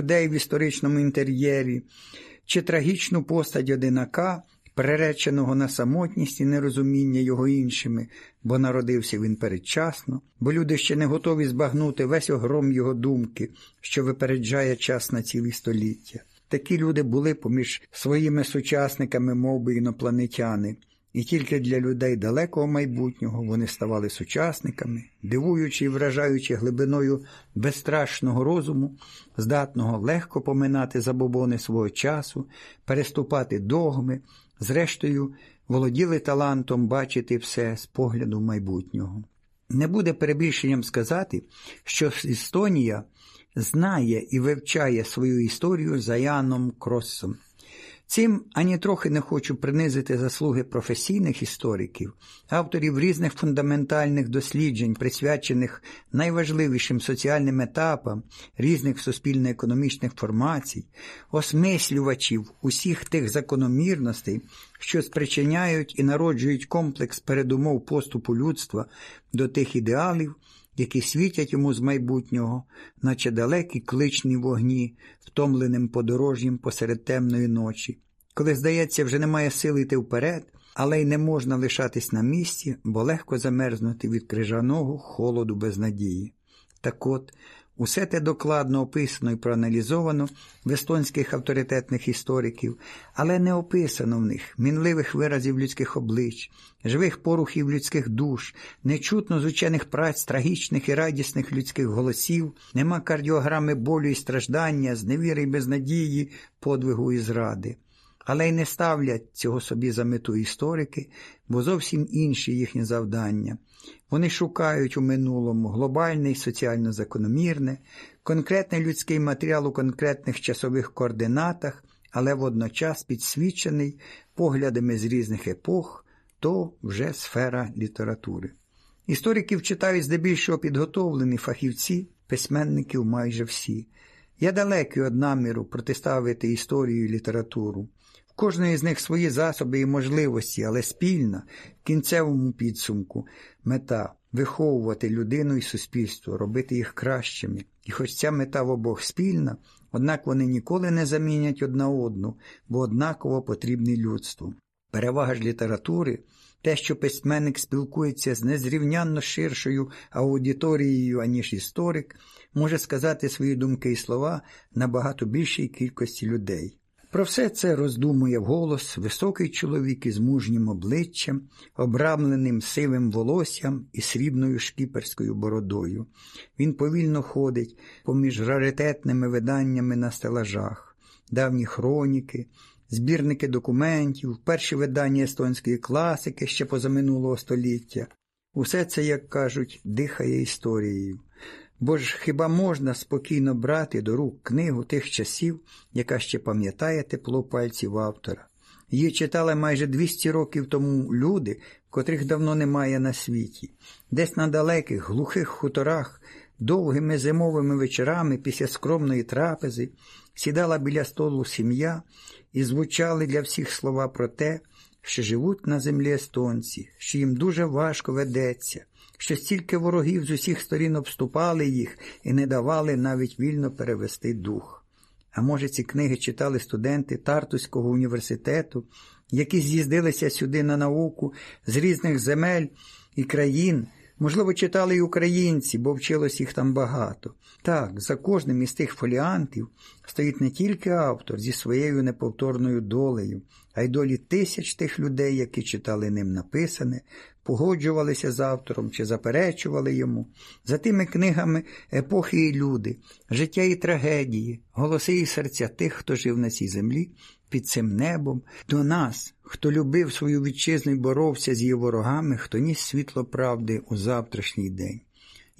людей в історичному інтер'єрі, чи трагічну постать одинака, приреченого на самотність і нерозуміння його іншими, бо народився він передчасно, бо люди ще не готові збагнути весь огром його думки, що випереджає час на цілі століття. Такі люди були поміж своїми сучасниками, мов би, інопланетяни. І тільки для людей далекого майбутнього вони ставали сучасниками, дивуючи і вражаючи глибиною безстрашного розуму, здатного легко поминати забобони свого часу, переступати догми, зрештою, володіли талантом бачити все з погляду майбутнього. Не буде перебільшенням сказати, що Естонія знає і вивчає свою історію за Яном Кроссом. Цим ані трохи не хочу принизити заслуги професійних істориків, авторів різних фундаментальних досліджень, присвячених найважливішим соціальним етапам різних суспільно-економічних формацій, осмислювачів усіх тих закономірностей, що спричиняють і народжують комплекс передумов поступу людства до тих ідеалів, які світять йому з майбутнього, наче далекі кличні вогні, втомленим подорожнім посеред темної ночі, коли, здається, вже немає сили йти вперед, але й не можна лишатись на місці, бо легко замерзнути від крижаного холоду без надії. Так от, Усе те докладно описано і проаналізовано в естонських авторитетних істориків, але не описано в них мінливих виразів людських облич, живих порухів людських душ, нечутно з учених праць трагічних і радісних людських голосів, нема кардіограми болю і страждання, зневіри й безнадії, подвигу і зради. Але й не ставлять цього собі за мету історики, бо зовсім інші їхні завдання. Вони шукають у минулому глобальне і соціально закономірне, конкретний людський матеріал у конкретних часових координатах, але водночас підсвічений поглядами з різних епох, то вже сфера літератури. Істориків читають здебільшого підготовлені фахівці, письменників майже всі. Я далекий від наміру протиставити історію і літературу кожної з них свої засоби і можливості, але спільна в кінцевому підсумку мета виховувати людину і суспільство, робити їх кращими. І хоч ця мета в обох спільна, однак вони ніколи не замінять одна одну, бо однаково потрібні людству. Перевага ж літератури те, що письменник спілкується з незрівнянно ширшою аудиторією, аніж історик, може сказати свої думки і слова набагато більшій кількості людей. Про все це роздумує вголос високий чоловік із мужнім обличчям, обрамленим сивим волоссям і срібною шкіперською бородою. Він повільно ходить поміж раритетними виданнями на стелажах, давні хроніки, збірники документів, перші видання естонської класики ще позаминулого століття. Усе це, як кажуть, дихає історією. Бо ж хіба можна спокійно брати до рук книгу тих часів, яка ще пам'ятає тепло пальців автора? Її читали майже 200 років тому люди, котрих давно немає на світі, десь на далеких, глухих хуторах, довгими зимовими вечорами після скромної трапези сідала біля столу сім'я і звучали для всіх слова про те, що живуть на землі естонці, що їм дуже важко ведеться що стільки ворогів з усіх сторін обступали їх і не давали навіть вільно перевести дух. А може, ці книги читали студенти Тартуського університету, які з'їздилися сюди на науку з різних земель і країн. Можливо, читали й українці, бо вчилось їх там багато. Так, за кожним із тих фоліантів стоїть не тільки автор зі своєю неповторною долею, а й долі тисяч тих людей, які читали ним написане, погоджувалися з автором чи заперечували йому, за тими книгами епохи і люди, життя і трагедії, голоси і серця тих, хто жив на цій землі, під цим небом, до нас, хто любив свою вітчизну і боровся з її ворогами, хто ніс світло правди у завтрашній день.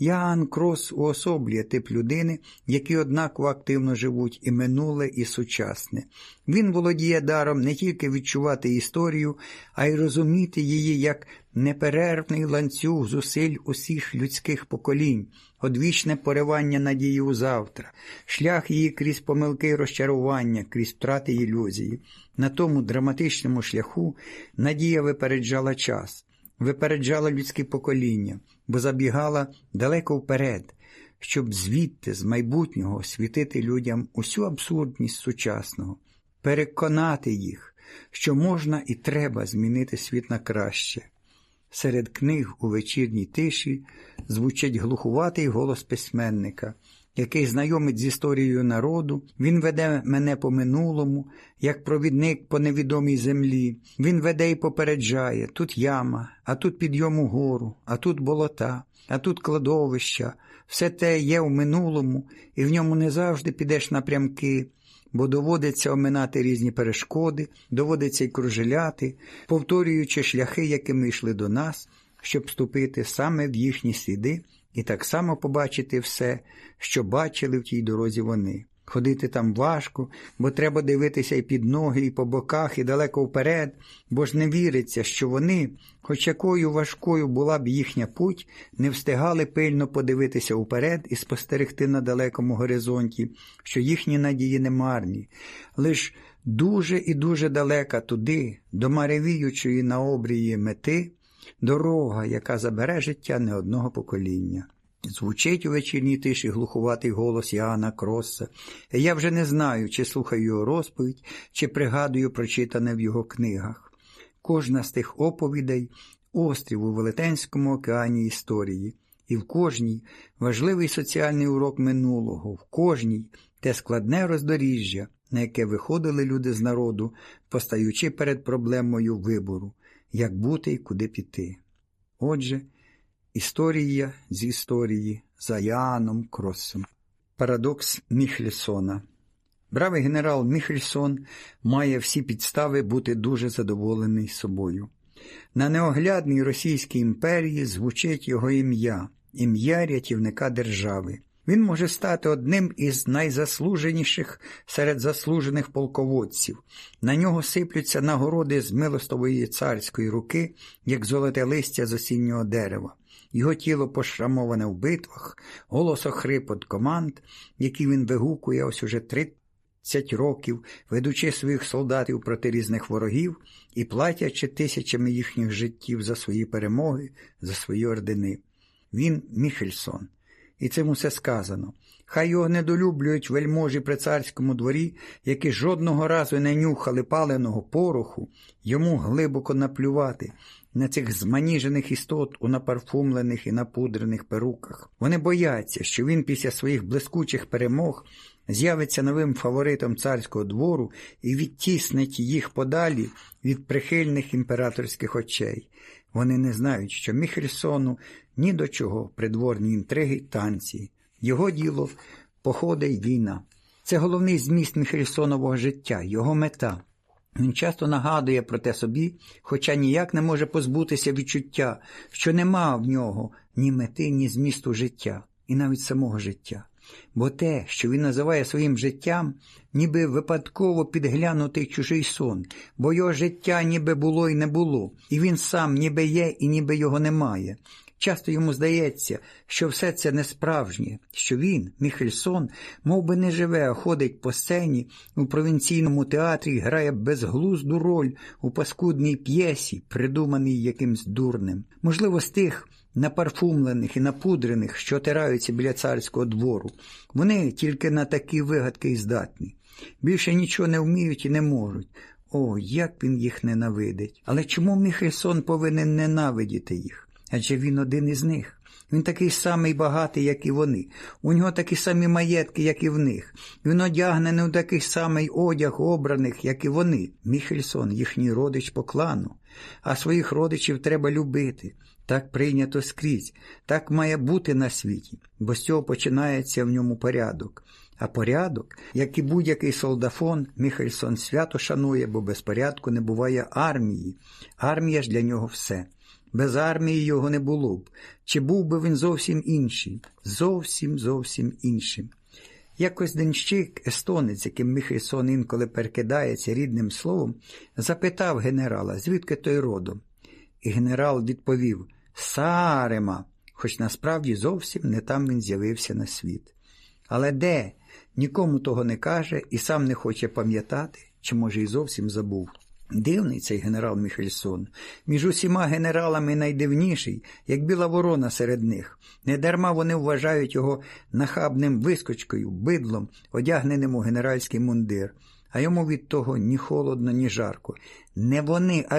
Ян Крос уособлює тип людини, які однаково активно живуть і минуле, і сучасне. Він володіє даром не тільки відчувати історію, а й розуміти її як неперервний ланцюг зусиль усіх людських поколінь, одвічне поривання надії у завтра, шлях її крізь помилки розчарування, крізь втрати ілюзії. На тому драматичному шляху надія випереджала час, випереджала людське покоління бо забігала далеко вперед. щоб звідти, з майбутнього, освітити людям усю абсурдність сучасного, переконати їх, що можна і треба змінити світ на краще. Серед книг у вечірній тиші звучить глухуватий голос письменника, який знайомить з історією народу, він веде мене по минулому, як провідник по невідомій землі. Він веде і попереджає тут яма, а тут підйом у гору, а тут болота, а тут кладовища. Все те є у минулому, і в ньому не завжди підеш напрямки, бо доводиться оминати різні перешкоди, доводиться й кружеляти, повторюючи шляхи, якими йшли до нас, щоб вступити саме в їхні сліди і так само побачити все, що бачили в тій дорозі вони. Ходити там важко, бо треба дивитися і під ноги, і по боках, і далеко вперед, бо ж не віриться, що вони, хоч якою важкою була б їхня путь, не встигали пильно подивитися вперед і спостерегти на далекому горизонті, що їхні надії не марні, лиш дуже і дуже далека туди, до маревіючої на обрії мети, дорога, яка забере життя не одного покоління. Звучить у вечірній тиші глухуватий голос Яна Кросса. Я вже не знаю, чи слухаю його розповідь, чи пригадую прочитане в його книгах. Кожна з тих оповідей острів у Велетенському океані історії, і в кожній важливий соціальний урок минулого, в кожній те складне роздоріжжя, на яке виходили люди з народу, постаючи перед проблемою вибору, як бути і куди піти. Отже, Історія з історії за Яном Кросом. Парадокс Міхельсона. Бравий генерал Міхельсон має всі підстави бути дуже задоволений собою. На неоглядній Російській імперії звучить його ім'я, ім'я рятівника держави. Він може стати одним із найзаслуженіших серед заслужених полководців. На нього сиплються нагороди з милостової царської руки, як золоте листя з осіннього дерева. Його тіло пошрамоване в битвах, голос охрипот команд, які він вигукує ось уже тридцять років, ведучи своїх солдатів проти різних ворогів і платячи тисячами їхніх життів за свої перемоги, за свої ордени. Він Міхельсон. І цим усе сказано. Хай його недолюблюють вельможі при царському дворі, які жодного разу не нюхали паленого пороху, йому глибоко наплювати на цих зманіжених істот у напарфумлених і напудрених перуках. Вони бояться, що він після своїх блискучих перемог з'явиться новим фаворитом царського двору і відтіснить їх подалі від прихильних імператорських очей. Вони не знають, що Міхельсону ні до чого придворні інтриги танці. Його діло походи й війна. Це головний зміст Міхельсонового життя, його мета. Він часто нагадує про те собі, хоча ніяк не може позбутися відчуття, що нема в нього ні мети, ні змісту життя, і навіть самого життя. Бо те, що він називає своїм життям, ніби випадково підглянутий чужий сон, бо його життя ніби було і не було, і він сам ніби є, і ніби його немає. Часто йому здається, що все це не справжнє, що він, Міхельсон, мов би не живе, а ходить по сцені у провінційному театрі грає безглузду роль у паскудній п'єсі, придуманій якимсь дурним. Можливо, з тих напарфумлених і напудрених, що отираються біля царського двору. Вони тільки на такі вигадки й здатні. Більше нічого не вміють і не можуть. О, як він їх ненавидить. Але чому Міхельсон повинен ненавидіти їх? Адже він один із них. Він такий самий багатий, як і вони. У нього такі самі маєтки, як і в них. Він одягнений у такий самий одяг обраних, як і вони. Міхельсон, їхній родич по клану. А своїх родичів треба любити. Так прийнято скрізь, так має бути на світі, бо з цього починається в ньому порядок. А порядок, як і будь-який солдафон, Міхельсон свято шанує, бо без порядку не буває армії. Армія ж для нього все. Без армії його не було б. Чи був би він зовсім інший? Зовсім зовсім іншим. Якось денщик, естонець, яким Міхельсон інколи перекидається рідним словом, запитав генерала, звідки той родом. І генерал відповів Сарема, хоч насправді зовсім не там він з'явився на світ. Але де? Нікому того не каже і сам не хоче пам'ятати, чи, може, і зовсім забув. Дивний цей генерал Міхельсон. Між усіма генералами найдивніший, як біла ворона серед них. Недарма вони вважають його нахабним вискочкою, бидлом, одягненим у генеральський мундир. А йому від того ні холодно, ні жарко. Не вони, а